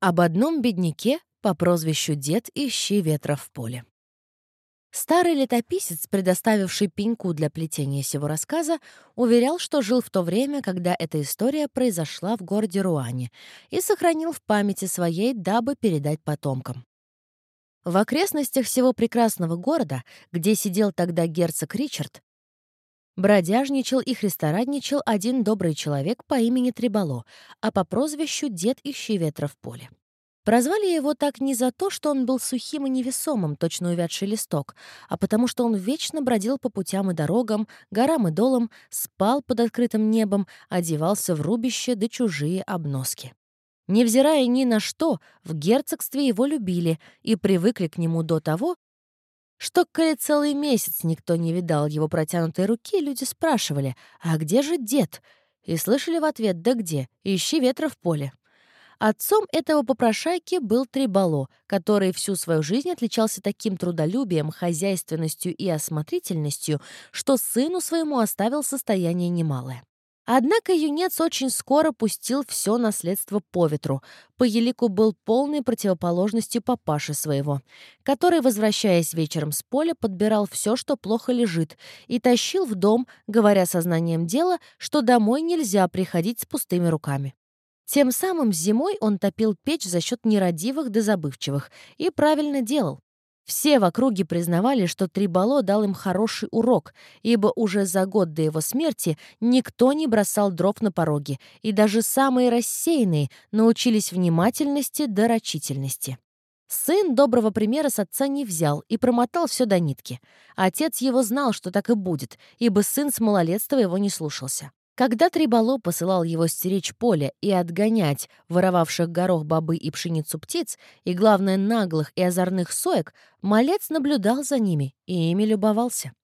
Об одном бедняке по прозвищу Дед Ищи ветра в поле. Старый летописец, предоставивший пеньку для плетения сего рассказа, уверял, что жил в то время, когда эта история произошла в городе Руане, и сохранил в памяти своей, дабы передать потомкам. В окрестностях всего прекрасного города, где сидел тогда герцог Ричард, бродяжничал и христорадничал один добрый человек по имени Трибало, а по прозвищу Дед Ищи ветра в поле. Прозвали его так не за то, что он был сухим и невесомым, точно увядший листок, а потому что он вечно бродил по путям и дорогам, горам и долам, спал под открытым небом, одевался в рубище да чужие обноски. Невзирая ни на что, в герцогстве его любили и привыкли к нему до того, что, коли целый месяц никто не видал его протянутой руки, люди спрашивали, «А где же дед?» И слышали в ответ, «Да где? Ищи ветра в поле». Отцом этого попрошайки был Трибало, который всю свою жизнь отличался таким трудолюбием, хозяйственностью и осмотрительностью, что сыну своему оставил состояние немалое. Однако юнец очень скоро пустил все наследство по ветру. По елику был полной противоположностью папаши своего, который, возвращаясь вечером с поля, подбирал все, что плохо лежит, и тащил в дом, говоря сознанием дела, что домой нельзя приходить с пустыми руками. Тем самым зимой он топил печь за счет нерадивых да забывчивых и правильно делал. Все в округе признавали, что Трибало дал им хороший урок, ибо уже за год до его смерти никто не бросал дров на пороге, и даже самые рассеянные научились внимательности да рачительности. Сын доброго примера с отца не взял и промотал все до нитки. Отец его знал, что так и будет, ибо сын с малолетства его не слушался. Когда Трибало посылал его стеречь поле и отгонять воровавших горох бобы и пшеницу птиц, и, главное, наглых и озорных соек, малец наблюдал за ними и ими любовался.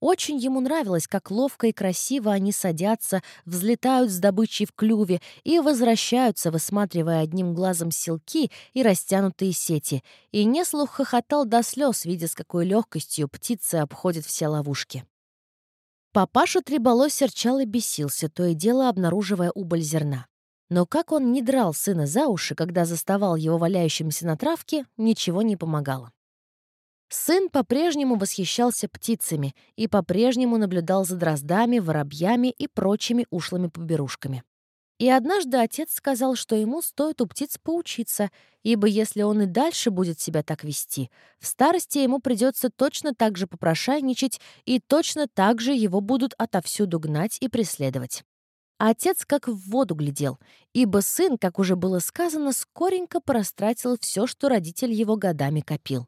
Очень ему нравилось, как ловко и красиво они садятся, взлетают с добычей в клюве и возвращаются, высматривая одним глазом селки и растянутые сети, и неслух хохотал до слез, видя, с какой легкостью птицы обходят все ловушки. Папаша Трибало серчал и бесился, то и дело обнаруживая убыль зерна. Но как он не драл сына за уши, когда заставал его валяющимся на травке, ничего не помогало. Сын по-прежнему восхищался птицами и по-прежнему наблюдал за дроздами, воробьями и прочими ушлыми поберушками. И однажды отец сказал, что ему стоит у птиц поучиться, ибо если он и дальше будет себя так вести, в старости ему придется точно так же попрошайничать, и точно так же его будут отовсюду гнать и преследовать. отец как в воду глядел, ибо сын, как уже было сказано, скоренько порастратил все, что родитель его годами копил.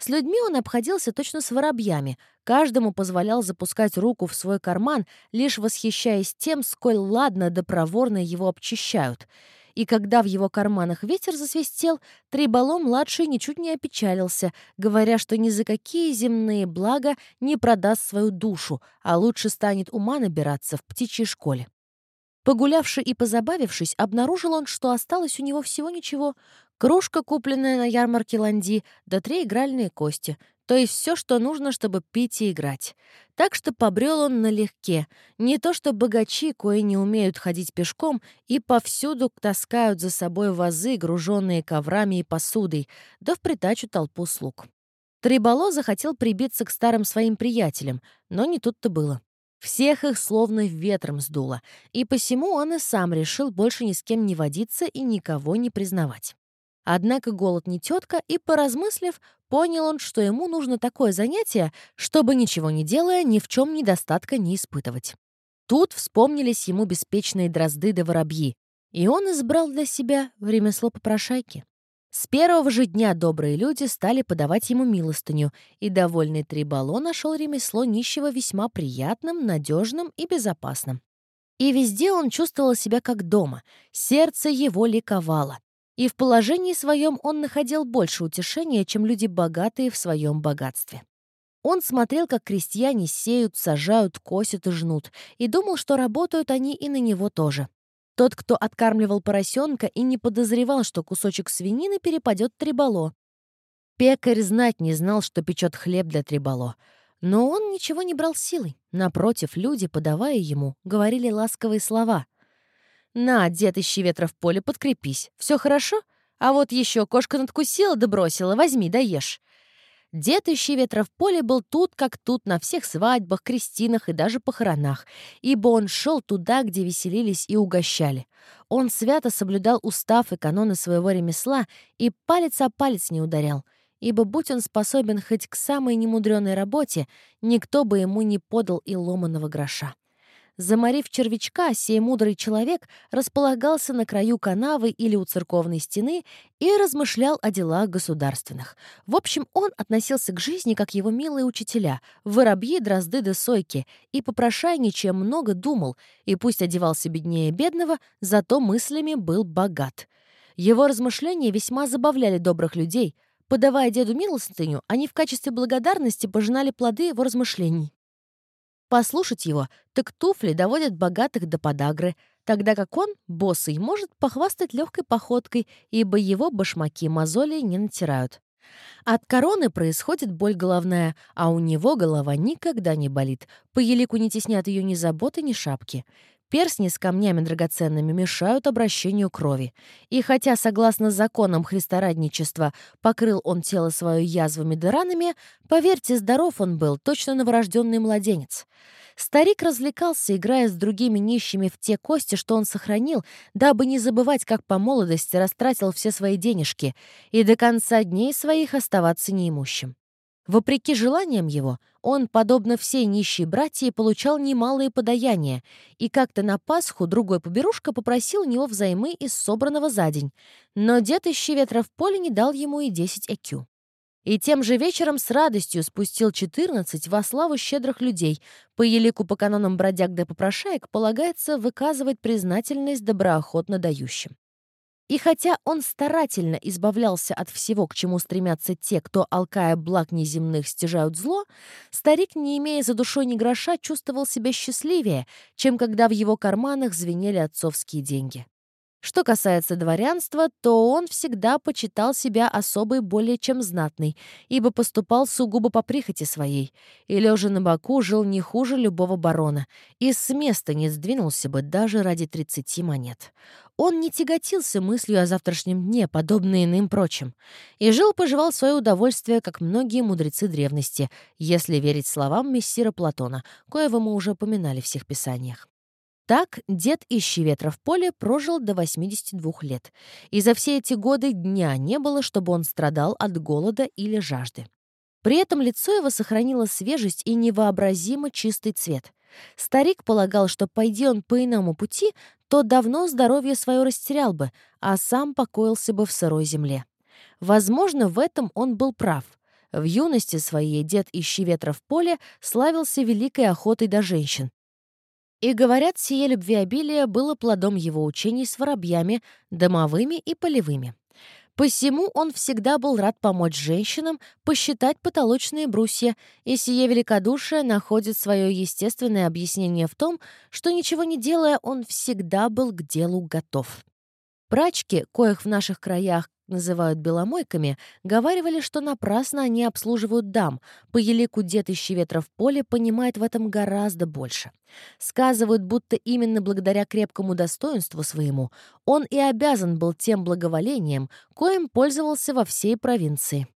С людьми он обходился точно с воробьями, каждому позволял запускать руку в свой карман, лишь восхищаясь тем, сколь ладно да проворно его обчищают. И когда в его карманах ветер засвистел, Трибало-младший ничуть не опечалился, говоря, что ни за какие земные блага не продаст свою душу, а лучше станет ума набираться в птичьей школе. Погулявши и позабавившись, обнаружил он, что осталось у него всего ничего. Кружка, купленная на ярмарке Ланди, да три игральные кости. То есть все, что нужно, чтобы пить и играть. Так что побрел он налегке. Не то что богачи, кои не умеют ходить пешком, и повсюду таскают за собой вазы, груженные коврами и посудой, да в притачу толпу слуг. Трибало захотел прибиться к старым своим приятелям, но не тут-то было. Всех их словно ветром сдуло, и посему он и сам решил больше ни с кем не водиться и никого не признавать. Однако голод не тетка, и, поразмыслив, понял он, что ему нужно такое занятие, чтобы, ничего не делая, ни в чем недостатка не испытывать. Тут вспомнились ему беспечные дрозды да воробьи, и он избрал для себя ремесло попрошайки. С первого же дня добрые люди стали подавать ему милостыню, и довольный Трибало нашел ремесло нищего весьма приятным, надежным и безопасным. И везде он чувствовал себя как дома, сердце его ликовало. И в положении своем он находил больше утешения, чем люди богатые в своем богатстве. Он смотрел, как крестьяне сеют, сажают, косят и жнут, и думал, что работают они и на него тоже. Тот, кто откармливал поросенка и не подозревал, что кусочек свинины перепадет трибало. Пекарь знать не знал, что печет хлеб для трибало. Но он ничего не брал силой. Напротив, люди, подавая ему, говорили ласковые слова. «На, дед, ищи ветра в поле, подкрепись. Все хорошо? А вот еще кошка надкусила да бросила, возьми, да ешь. Дед Ищи ветра в поле был тут, как тут, на всех свадьбах, крестинах и даже похоронах, ибо он шел туда, где веселились и угощали. Он свято соблюдал устав и каноны своего ремесла и палец о палец не ударял, ибо будь он способен хоть к самой немудреной работе, никто бы ему не подал и ломаного гроша. Заморив червячка, сей мудрый человек располагался на краю канавы или у церковной стены и размышлял о делах государственных. В общем, он относился к жизни, как его милые учителя, воробьи, дрозды да сойки, и попрошайничая много думал, и пусть одевался беднее бедного, зато мыслями был богат. Его размышления весьма забавляли добрых людей. Подавая деду милостыню, они в качестве благодарности пожинали плоды его размышлений. Послушать его, так туфли доводят богатых до подагры, тогда как он, босый, может похвастать легкой походкой, ибо его башмаки мозоли не натирают. От короны происходит боль головная, а у него голова никогда не болит. По елику не теснят ее ни заботы, ни шапки. Перстни с камнями драгоценными мешают обращению крови. И хотя, согласно законам христорадничества, покрыл он тело свое язвами да ранами, поверьте, здоров он был, точно новорожденный младенец. Старик развлекался, играя с другими нищими в те кости, что он сохранил, дабы не забывать, как по молодости растратил все свои денежки и до конца дней своих оставаться неимущим. Вопреки желаниям его, он, подобно всей нищей братье, получал немалые подаяния, и как-то на Пасху другой поберушка попросил у него взаймы из собранного за день, но дед ищи ветра в поле не дал ему и 10 экю. И тем же вечером с радостью спустил 14 во славу щедрых людей. По елику по канонам бродяг да попрошаек полагается выказывать признательность доброохотно дающим. И хотя он старательно избавлялся от всего, к чему стремятся те, кто, алкая благ неземных, стяжают зло, старик, не имея за душой ни гроша, чувствовал себя счастливее, чем когда в его карманах звенели отцовские деньги. Что касается дворянства, то он всегда почитал себя особой более чем знатной, ибо поступал сугубо по прихоти своей, и, лежа на боку, жил не хуже любого барона, и с места не сдвинулся бы даже ради 30 монет. Он не тяготился мыслью о завтрашнем дне, подобно иным прочим, и жил-поживал свое удовольствие, как многие мудрецы древности, если верить словам мессира Платона, коего мы уже упоминали в всех писаниях. Так дед Ищи ветра в поле прожил до 82 лет, и за все эти годы дня не было, чтобы он страдал от голода или жажды. При этом лицо его сохранило свежесть и невообразимо чистый цвет. Старик полагал, что пойди он по иному пути, то давно здоровье свое растерял бы, а сам покоился бы в сырой земле. Возможно, в этом он был прав. В юности своей дед Ищи ветра в поле славился великой охотой до женщин, и, говорят, сие любвеобилие было плодом его учений с воробьями, домовыми и полевыми. Посему он всегда был рад помочь женщинам посчитать потолочные брусья, и сие великодушие находит свое естественное объяснение в том, что, ничего не делая, он всегда был к делу готов. Прачки, коих в наших краях называют беломойками, говаривали, что напрасно они обслуживают дам. Поелику дед ищи ветра в поле понимает в этом гораздо больше. Сказывают, будто именно благодаря крепкому достоинству своему он и обязан был тем благоволением, коим пользовался во всей провинции.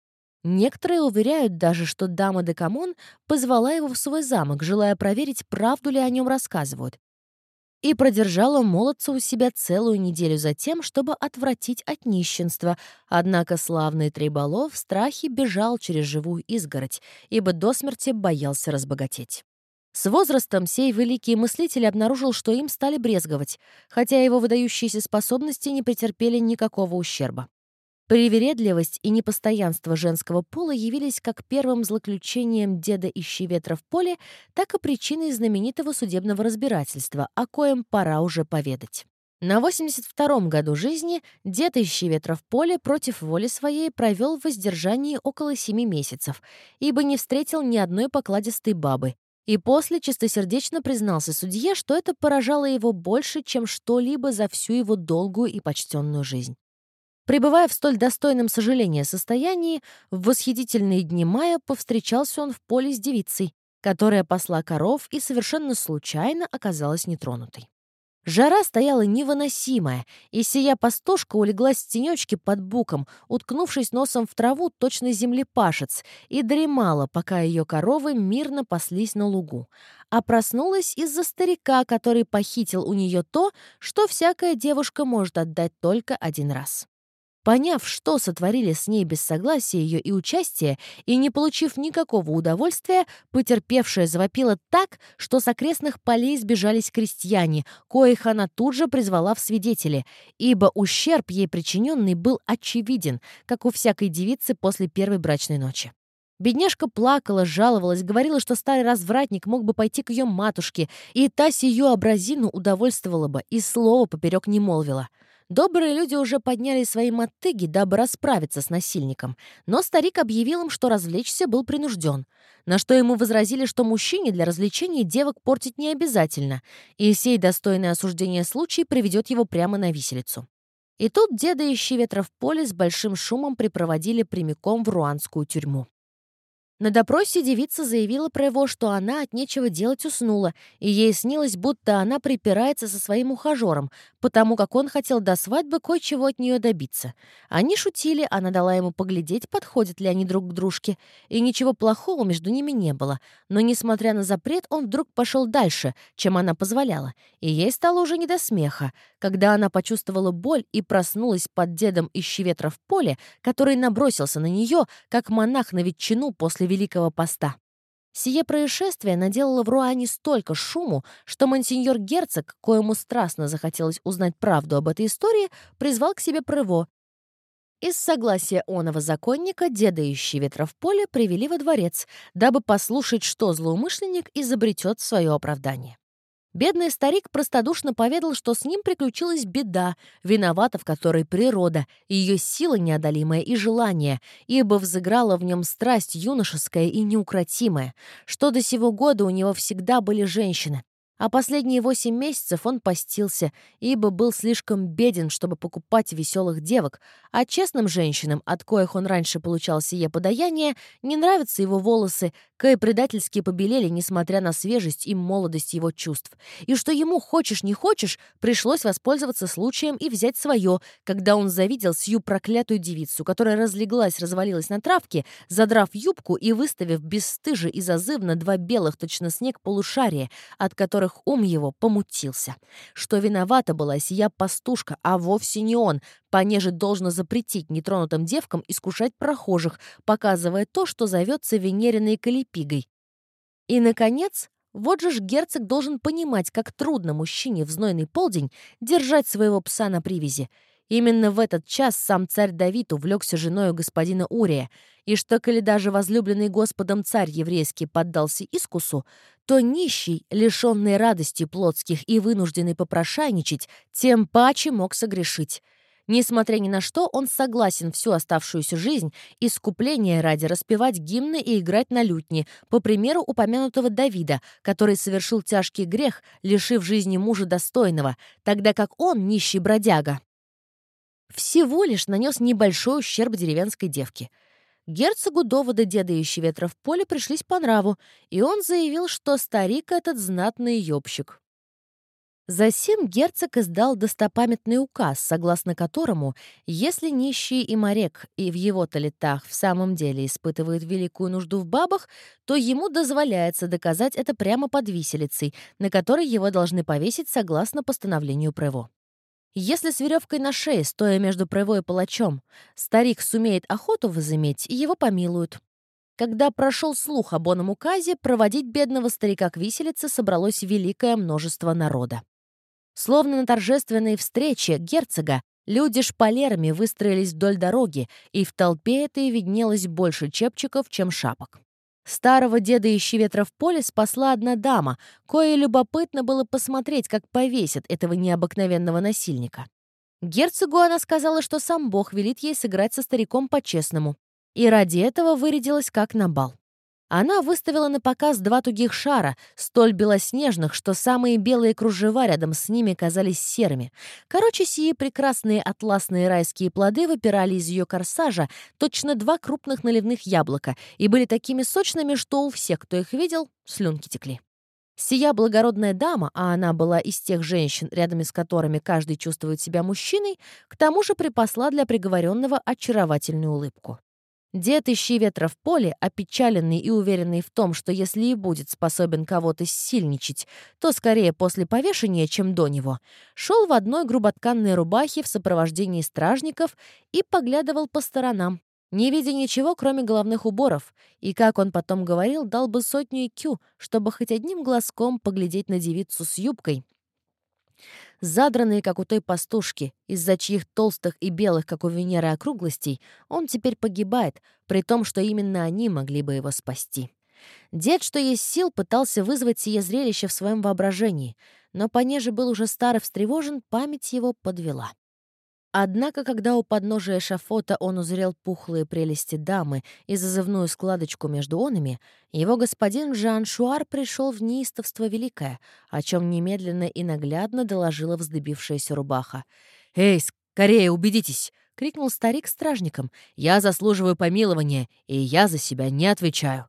Некоторые уверяют даже, что дама Декамон позвала его в свой замок, желая проверить, правду ли о нем рассказывают, и продержала молодца у себя целую неделю затем, чтобы отвратить от нищенства. Однако славный Трибало в страхе бежал через живую изгородь, ибо до смерти боялся разбогатеть. С возрастом сей великий мыслитель обнаружил, что им стали брезговать, хотя его выдающиеся способности не претерпели никакого ущерба. Привередливость и непостоянство женского пола явились как первым злоключением деда Ищи ветра в поле, так и причиной знаменитого судебного разбирательства, о коем пора уже поведать. На 82-м году жизни дед Ищи ветра в поле против воли своей провел в воздержании около семи месяцев, ибо не встретил ни одной покладистой бабы, и после чистосердечно признался судье, что это поражало его больше, чем что-либо за всю его долгую и почтенную жизнь. Пребывая в столь достойном сожаления состоянии, в восхитительные дни мая повстречался он в поле с девицей, которая пасла коров и совершенно случайно оказалась нетронутой. Жара стояла невыносимая, и сия пастушка улеглась в тенечке под буком, уткнувшись носом в траву точно землепашец, и дремала, пока ее коровы мирно паслись на лугу. А проснулась из-за старика, который похитил у нее то, что всякая девушка может отдать только один раз. Поняв, что сотворили с ней без согласия ее и участия, и не получив никакого удовольствия, потерпевшая завопила так, что с окрестных полей сбежались крестьяне, коих она тут же призвала в свидетели, ибо ущерб ей причиненный был очевиден, как у всякой девицы после первой брачной ночи. Бедняжка плакала, жаловалась, говорила, что старый развратник мог бы пойти к ее матушке, и та сию образину удовольствовала бы, и слова поперек не молвила — Добрые люди уже подняли свои мотыги, дабы расправиться с насильником, но старик объявил им, что развлечься был принужден, на что ему возразили, что мужчине для развлечения девок портить не обязательно, и сей достойное осуждение случай приведет его прямо на виселицу. И тут деда ищи ветра в поле с большим шумом припроводили прямиком в руанскую тюрьму. На допросе девица заявила про его, что она от нечего делать уснула, и ей снилось, будто она припирается со своим ухажером, потому как он хотел до свадьбы кое-чего от нее добиться. Они шутили, она дала ему поглядеть, подходят ли они друг к дружке, и ничего плохого между ними не было. Но, несмотря на запрет, он вдруг пошел дальше, чем она позволяла, и ей стало уже не до смеха, когда она почувствовала боль и проснулась под дедом ищи ветра в поле, который набросился на нее, как монах на ветчину после после Великого Поста. Сие происшествие наделало в Руане столько шуму, что монсеньор Герцог, коему страстно захотелось узнать правду об этой истории, призвал к себе Прыво. Из согласия оного законника деда ищи ветра в поле привели во дворец, дабы послушать, что злоумышленник изобретет свое оправдание. Бедный старик простодушно поведал, что с ним приключилась беда, виновата в которой природа, ее сила неодолимая и желание, ибо взыграла в нем страсть юношеская и неукротимая, что до сего года у него всегда были женщины, а последние восемь месяцев он постился, ибо был слишком беден, чтобы покупать веселых девок, а честным женщинам, от коих он раньше получал сие подаяние, не нравятся его волосы, кое предательски побелели, несмотря на свежесть и молодость его чувств. И что ему, хочешь не хочешь, пришлось воспользоваться случаем и взять свое, когда он завидел сию проклятую девицу, которая разлеглась, развалилась на травке, задрав юбку и выставив бесстыже и зазывно два белых точно снег полушария, от которых которых ум его помутился. Что виновата была сия пастушка, а вовсе не он, понеже должно запретить нетронутым девкам искушать прохожих, показывая то, что зовется венериной калипигой. И, наконец, вот же ж герцог должен понимать, как трудно мужчине в знойный полдень держать своего пса на привязи. Именно в этот час сам царь Давид увлекся женою господина Урия, и что, коли даже возлюбленный Господом царь еврейский поддался искусу, то нищий, лишенный радости плотских и вынужденный попрошайничать, тем паче мог согрешить. Несмотря ни на что, он согласен всю оставшуюся жизнь искупление ради распевать гимны и играть на лютне, по примеру упомянутого Давида, который совершил тяжкий грех, лишив жизни мужа достойного, тогда как он, нищий бродяга, всего лишь нанес небольшой ущерб деревенской девке. Герцогу доводы деда ищи ветра в поле пришлись по нраву, и он заявил, что старик этот знатный ёбщик. Засим герцог издал достопамятный указ, согласно которому, если нищий и морек и в его-то летах в самом деле испытывают великую нужду в бабах, то ему дозволяется доказать это прямо под виселицей, на которой его должны повесить согласно постановлению Прево. Если с веревкой на шее, стоя между правой и палачом, старик сумеет охоту возыметь, его помилуют. Когда прошел слух об оном указе, проводить бедного старика к виселице собралось великое множество народа. Словно на торжественной встрече герцога, люди шпалерами выстроились вдоль дороги, и в толпе этой виднелось больше чепчиков, чем шапок. Старого деда ищи ветра в поле спасла одна дама, кое любопытно было посмотреть, как повесят этого необыкновенного насильника. Герцогу она сказала, что сам Бог велит ей сыграть со стариком по-честному, и ради этого вырядилась как на бал. Она выставила на показ два тугих шара, столь белоснежных, что самые белые кружева рядом с ними казались серыми. Короче, сии прекрасные атласные райские плоды выпирали из ее корсажа точно два крупных наливных яблока и были такими сочными, что у всех, кто их видел, слюнки текли. Сия благородная дама, а она была из тех женщин, рядом с которыми каждый чувствует себя мужчиной, к тому же припасла для приговоренного очаровательную улыбку. Дед, ищи ветра в поле, опечаленный и уверенный в том, что если и будет способен кого-то сильничать, то скорее после повешения, чем до него, шел в одной груботканной рубахе в сопровождении стражников и поглядывал по сторонам, не видя ничего, кроме головных уборов, и, как он потом говорил, дал бы сотню IQ, чтобы хоть одним глазком поглядеть на девицу с юбкой, Задранные, как у той пастушки, из-за чьих толстых и белых, как у Венеры, округлостей, он теперь погибает, при том, что именно они могли бы его спасти. Дед, что есть сил, пытался вызвать сие зрелище в своем воображении, но понеже был уже стар и встревожен, память его подвела. Однако, когда у подножия шафота он узрел пухлые прелести дамы и зазывную складочку между онами, его господин Жан Шуар пришел в неистовство великое, о чем немедленно и наглядно доложила вздыбившаяся рубаха. «Эй, скорее убедитесь!» — крикнул старик стражником. «Я заслуживаю помилования, и я за себя не отвечаю».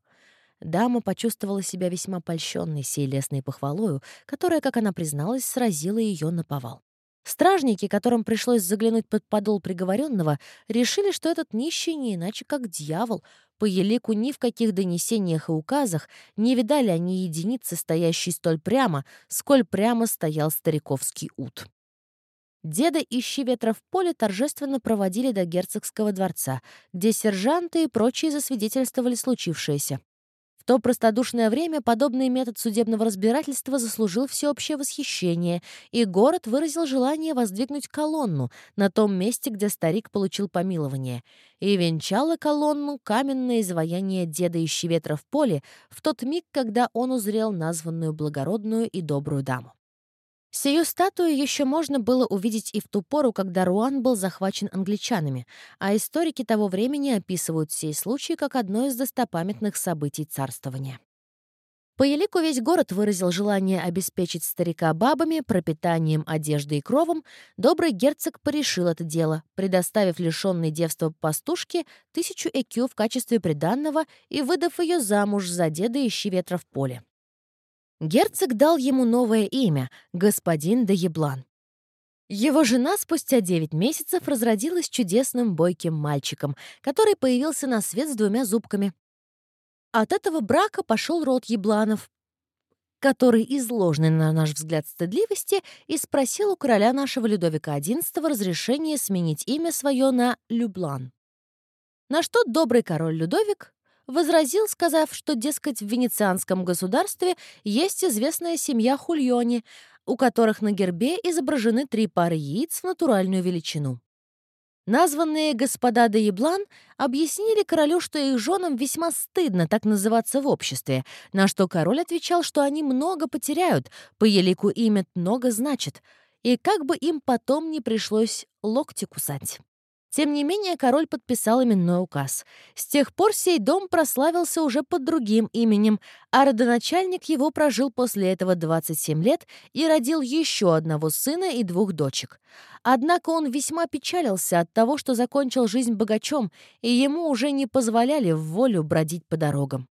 Дама почувствовала себя весьма польщенной сей лесной похвалою, которая, как она призналась, сразила ее на повал. Стражники, которым пришлось заглянуть под подол приговоренного, решили, что этот нищий не иначе как дьявол. По елику ни в каких донесениях и указах не видали они единицы, стоящей столь прямо, сколь прямо стоял стариковский ут. Деда, ищи ветра в поле, торжественно проводили до герцогского дворца, где сержанты и прочие засвидетельствовали случившееся то простодушное время подобный метод судебного разбирательства заслужил всеобщее восхищение, и город выразил желание воздвигнуть колонну на том месте, где старик получил помилование, и венчало колонну каменное изваяние деда ищи ветра в поле в тот миг, когда он узрел названную благородную и добрую даму. Сию статую еще можно было увидеть и в ту пору, когда Руан был захвачен англичанами, а историки того времени описывают сей случай как одно из достопамятных событий царствования. По елику весь город выразил желание обеспечить старика бабами, пропитанием, одеждой и кровом, добрый герцог порешил это дело, предоставив лишенной девства пастушке тысячу экю в качестве приданного и выдав ее замуж за деда ищи ветра в поле. Герцог дал ему новое имя — господин де Еблан. Его жена спустя 9 месяцев разродилась чудесным бойким мальчиком, который появился на свет с двумя зубками. От этого брака пошел род Ебланов, который, изложенный на наш взгляд стыдливости, и спросил у короля нашего Людовика XI разрешения сменить имя свое на Люблан. На что добрый король Людовик возразил, сказав, что, дескать, в венецианском государстве есть известная семья Хульони, у которых на гербе изображены три пары яиц в натуральную величину. Названные господа де Еблан объяснили королю, что их женам весьма стыдно так называться в обществе, на что король отвечал, что они много потеряют, по елику имя много значит, и как бы им потом не пришлось локти кусать. Тем не менее, король подписал именной указ. С тех пор сей дом прославился уже под другим именем, а родоначальник его прожил после этого 27 лет и родил еще одного сына и двух дочек. Однако он весьма печалился от того, что закончил жизнь богачом, и ему уже не позволяли в волю бродить по дорогам.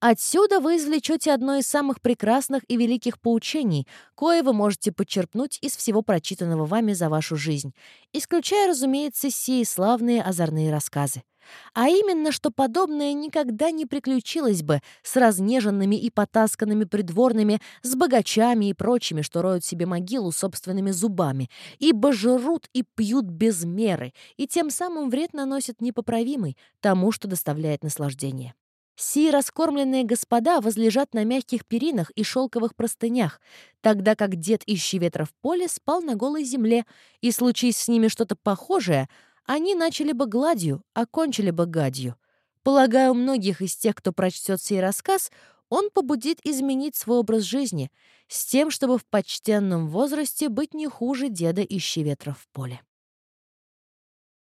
Отсюда вы извлечете одно из самых прекрасных и великих поучений, кое вы можете подчерпнуть из всего прочитанного вами за вашу жизнь, исключая, разумеется, сии славные озорные рассказы. А именно, что подобное никогда не приключилось бы с разнеженными и потасканными придворными, с богачами и прочими, что роют себе могилу собственными зубами, ибо жрут и пьют без меры, и тем самым вред наносят непоправимый тому, что доставляет наслаждение. Сии раскормленные господа возлежат на мягких перинах и шелковых простынях, тогда как дед ищи ветра в поле спал на голой земле, и случись с ними что-то похожее, они начали бы гладью, а кончили бы гадью. Полагаю, многих из тех, кто прочтет сей рассказ, он побудит изменить свой образ жизни, с тем, чтобы в почтенном возрасте быть не хуже деда ищи ветра в поле.